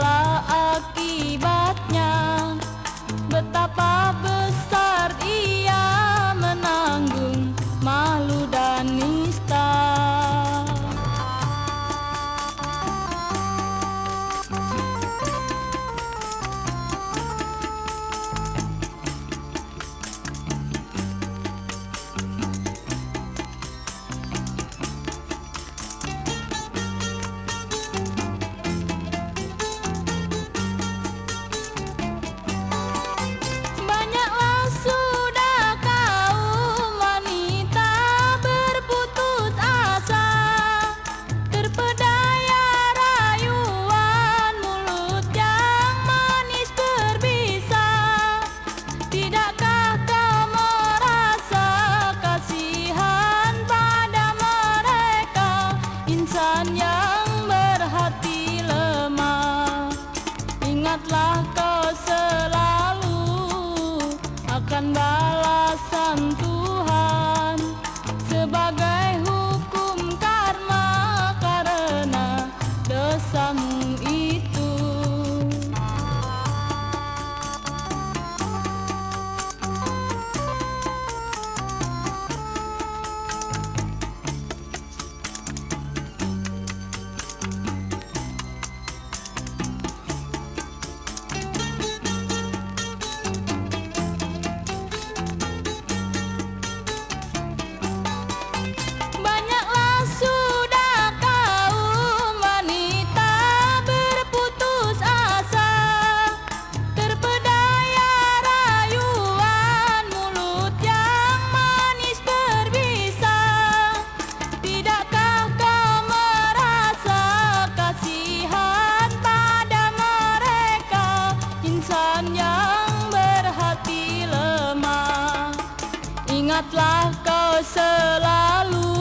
Love. my. Ingatlah kau selalu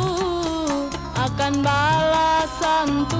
akan balasan Tuhan